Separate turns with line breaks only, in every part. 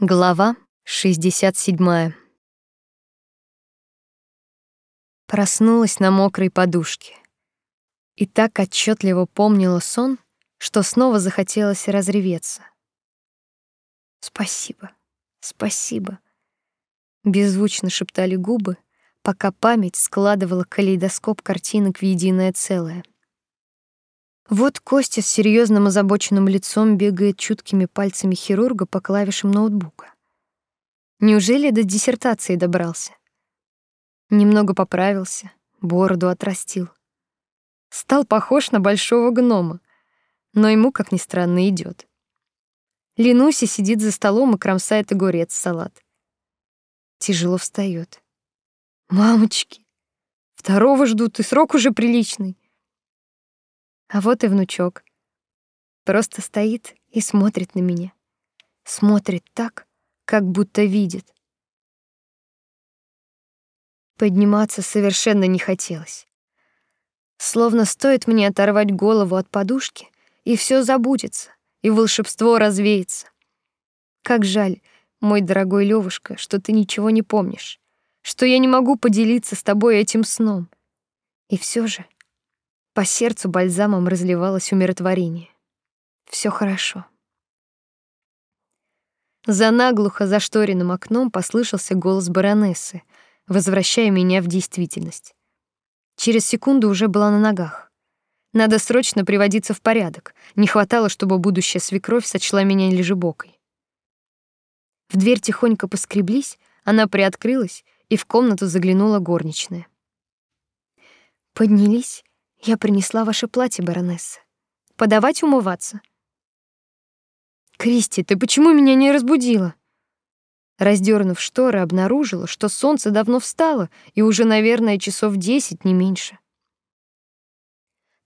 Глава 67. Проснулась на мокрой подушке. И так отчетливо помнила сон, что снова захотелось разреветься. Спасибо. Спасибо. Беззвучно шептали губы, пока память складывала калейдоскоп картинок в единое целое. Вот Костя с серьезным озабоченным лицом бегает чуткими пальцами хирурга по клавишам ноутбука. Неужели до диссертации добрался? Немного поправился, бороду отрастил. Стал похож на большого гнома, но ему, как ни странно, идет. Ленуся сидит за столом и кромсает огурец салат. Тяжело встает. Мамочки, второго ждут, и срок уже приличный. А вот и внучок. Просто стоит и смотрит на меня. Смотрит так, как будто видит. Подниматься совершенно не хотелось. Словно стоит мне оторвать голову от подушки, и все забудется, и волшебство развеется. Как жаль, мой дорогой Левушка, что ты ничего не помнишь, что я не могу поделиться с тобой этим сном. И все же по сердцу бальзамом разливалось умиротворение. Все хорошо. За наглухо зашторенным окном послышался голос баронессы, возвращая меня в действительность. Через секунду уже была на ногах. Надо срочно приводиться в порядок. Не хватало, чтобы будущая свекровь сочла меня лежебокой. В дверь тихонько поскреблись, она приоткрылась, и в комнату заглянула горничная. Поднялись, я принесла ваше платье, баронесса. Подавать умываться. Кристи, ты почему меня не разбудила? Раздернув шторы, обнаружила, что солнце давно встало и уже, наверное, часов десять, не меньше.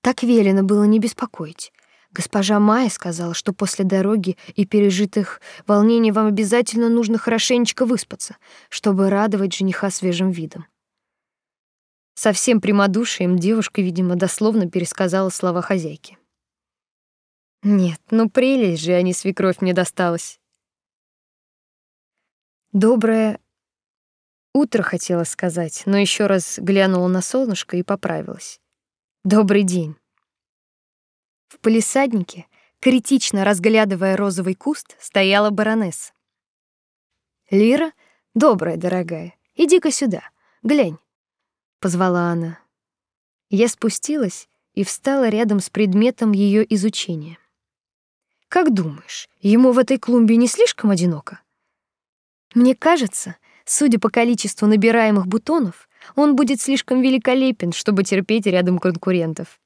Так велено было не беспокоить. Госпожа Майя сказала, что после дороги и пережитых волнений вам обязательно нужно хорошенечко выспаться, чтобы радовать жениха свежим видом. Со всем прямодушием девушка, видимо, дословно пересказала слова хозяйки. Нет, ну прелесть же, а не свекровь мне досталась. Доброе утро хотела сказать, но еще раз глянула на солнышко и поправилась. Добрый день. В полисаднике, критично разглядывая розовый куст, стояла баронесса. Лира, добрая дорогая, иди-ка сюда. Глянь позвала она. Я спустилась и встала рядом с предметом ее изучения. Как думаешь, ему в этой клумбе не слишком одиноко? Мне кажется, судя по количеству набираемых бутонов, он будет слишком великолепен, чтобы терпеть рядом конкурентов.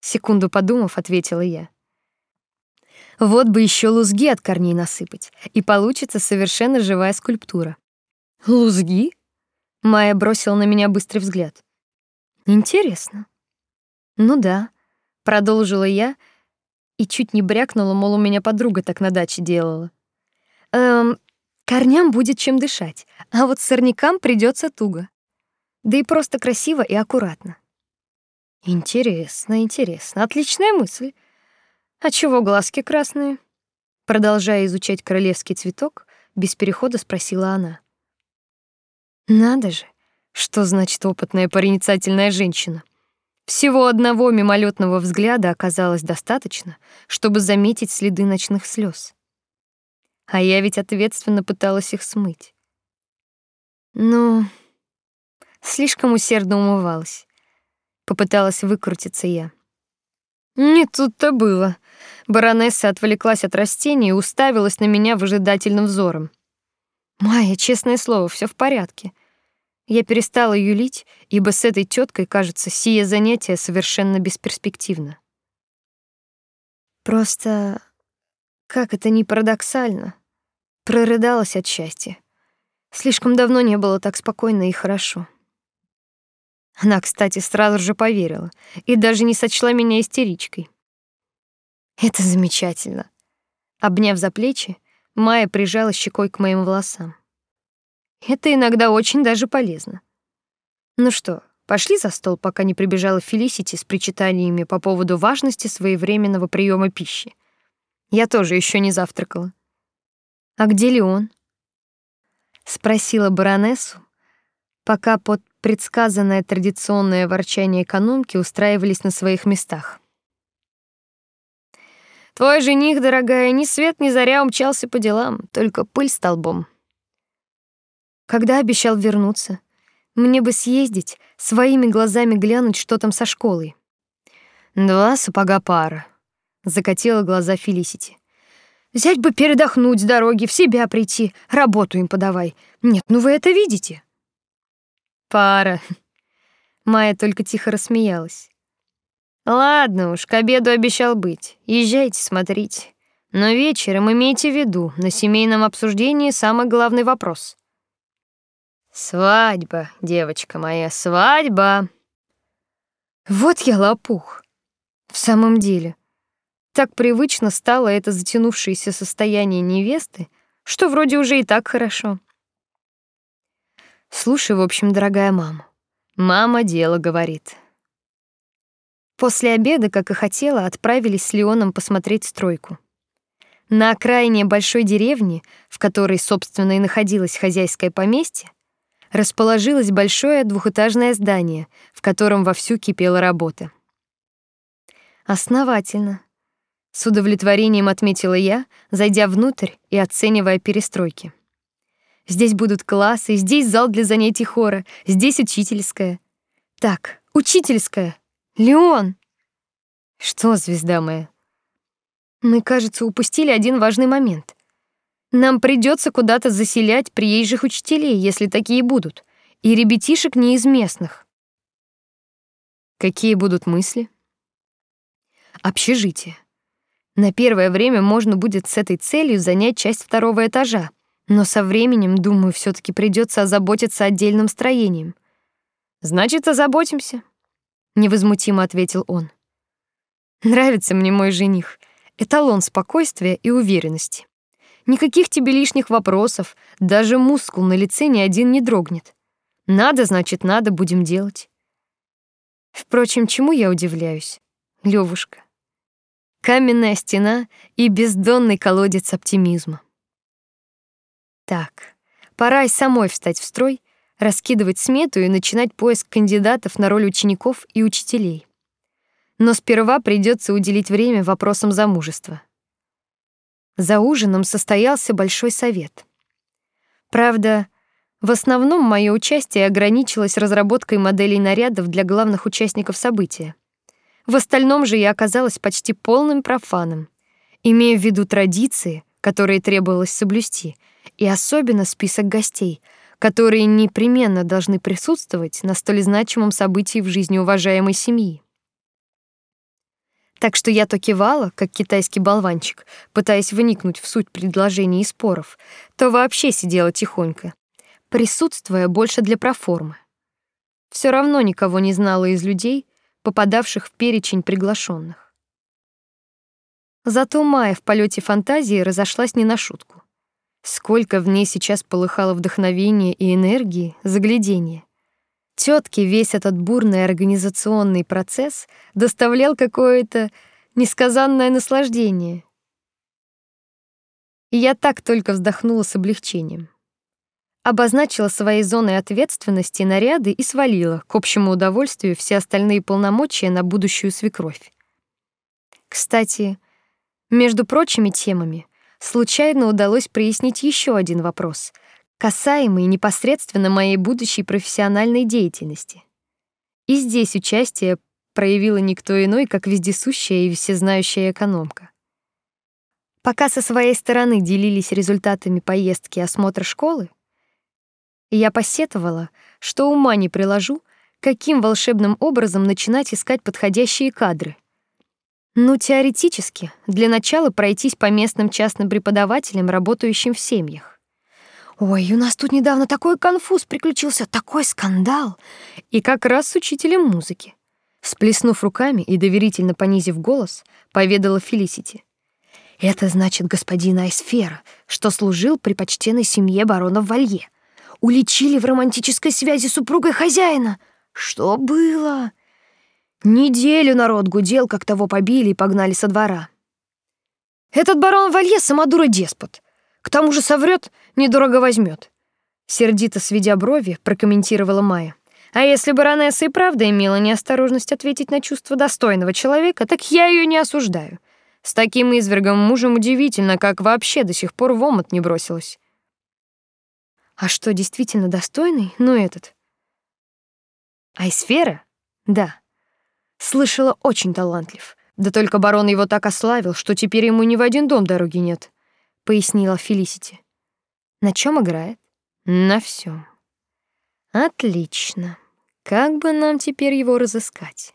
Секунду подумав, ответила я. Вот бы еще лузги от корней насыпать, и получится совершенно живая скульптура. Лузги? Майя бросила на меня быстрый взгляд. Интересно. Ну да, продолжила я и чуть не брякнула, мол, у меня подруга так на даче делала. Эм, корням будет чем дышать, а вот сорнякам придется туго. Да и просто красиво и аккуратно. Интересно, интересно. Отличная мысль. А чего глазки красные? Продолжая изучать королевский цветок, без перехода спросила она. Надо же, что значит опытная проницательная женщина. Всего одного мимолетного взгляда оказалось достаточно, чтобы заметить следы ночных слез. А я ведь ответственно пыталась их смыть. Ну, слишком усердно умывалась. Попыталась выкрутиться я. Не тут-то было. Баронесса отвлеклась от растений и уставилась на меня выжидательным взором. Майя, честное слово, все в порядке. Я перестала юлить, ибо с этой теткой, кажется, сие занятие совершенно бесперспективно. Просто как это ни парадоксально, прорыдалась от счастья. Слишком давно не было так спокойно и хорошо. Она, кстати, сразу же поверила и даже не сочла меня истеричкой. Это замечательно. Обняв за плечи, Майя прижала щекой к моим волосам. Это иногда очень даже полезно. Ну что, пошли за стол, пока не прибежала Фелисити с причитаниями по поводу важности своевременного приема пищи. Я тоже еще не завтракала. А где Леон? спросила баронессу, пока под предсказанное традиционное ворчание экономки устраивались на своих местах. Твой жених, дорогая, ни свет ни заря умчался по делам, только пыль столбом. Когда обещал вернуться? Мне бы съездить, своими глазами глянуть, что там со школой. Два сапога пара. Закатила глаза Фелисити. Взять бы передохнуть с дороги, в себя прийти, работу им подавай. Нет, ну вы это видите? Пара. Майя только тихо рассмеялась. Ладно уж, к обеду обещал быть. Езжайте, смотрите. Но вечером имейте в виду, на семейном обсуждении самый главный вопрос. Свадьба, девочка моя, свадьба. Вот я лопух. В самом деле, так привычно стало это затянувшееся состояние невесты, что вроде уже и так хорошо. Слушай, в общем, дорогая мама. Мама дело говорит. После обеда, как и хотела, отправились с Леоном посмотреть стройку. На окраине большой деревни, в которой, собственно, и находилось хозяйское поместье, расположилось большое двухэтажное здание, в котором вовсю кипела работа. Основательно, с удовлетворением отметила я, зайдя внутрь и оценивая перестройки. Здесь будут классы, здесь зал для занятий хора, здесь учительская. Так, учительская. Леон. Что, звезда моя? Мы, кажется, упустили один важный момент. Нам придется куда-то заселять приезжих учителей, если такие будут, и ребятишек не из местных. Какие будут мысли? Общежитие. На первое время можно будет с этой целью занять часть второго этажа, но со временем, думаю, все таки придется озаботиться отдельным строением. Значит, озаботимся, невозмутимо ответил он. Нравится мне мой жених. Эталон спокойствия и уверенности. Никаких тебе лишних вопросов, даже мускул на лице ни один не дрогнет. Надо, значит, надо, будем делать. Впрочем, чему я удивляюсь? Левушка каменная стена и бездонный колодец оптимизма. Так, пора и самой встать в строй, раскидывать смету и начинать поиск кандидатов на роль учеников и учителей. Но сперва придется уделить время вопросам замужества. За ужином состоялся большой совет. Правда, в основном мое участие ограничилось разработкой моделей нарядов для главных участников события. В остальном же я оказалась почти полным профаном, имея в виду традиции, которые требовалось соблюсти, и особенно список гостей, которые непременно должны присутствовать на столь значимом событии в жизни уважаемой семьи. Так что я то кивала, как китайский болванчик, пытаясь вникнуть в суть предложений и споров, то вообще сидела тихонько, присутствуя больше для проформы. Все равно никого не знала из людей, попадавших в перечень приглашенных. Зато Майя в полете фантазии разошлась не на шутку. Сколько в ней сейчас полыхало вдохновения и энергии, заглядение. Тетке весь этот бурный организационный процесс доставлял какое-то несказанное наслаждение. И я так только вздохнула с облегчением обозначила своей зоной ответственности наряды и свалила к общему удовольствию все остальные полномочия на будущую свекровь. Кстати, между прочими темами, случайно удалось прояснить еще один вопрос, касаемый непосредственно моей будущей профессиональной деятельности. И здесь участие проявила никто иной, как вездесущая и всезнающая экономка. Пока со своей стороны делились результатами поездки и осмотра школы, я посетовала, что ума не приложу, каким волшебным образом начинать искать подходящие кадры. Ну, теоретически, для начала пройтись по местным частным преподавателям, работающим в семьях. Ой, у нас тут недавно такой конфуз приключился, такой скандал. И как раз с учителем музыки. Сплеснув руками и доверительно понизив голос, поведала Фелисити. Это значит господин Айсфера, что служил при почтенной семье барона Валье уличили в романтической связи с супругой хозяина. Что было? Неделю народ гудел, как того побили и погнали со двора. Этот барон Валье самодур и деспот. К тому же соврет, недорого возьмет. Сердито сведя брови, прокомментировала Майя. А если баронесса и правда имела неосторожность ответить на чувства достойного человека, так я ее не осуждаю. С таким извергом мужем удивительно, как вообще до сих пор в омут не бросилась. А что, действительно достойный? Ну этот. Айсфера? Да. Слышала, очень талантлив. Да только барон его так ославил, что теперь ему ни в один дом дороги нет, пояснила Фелисити. На чем играет? На всем. Отлично. Как бы нам теперь его разыскать?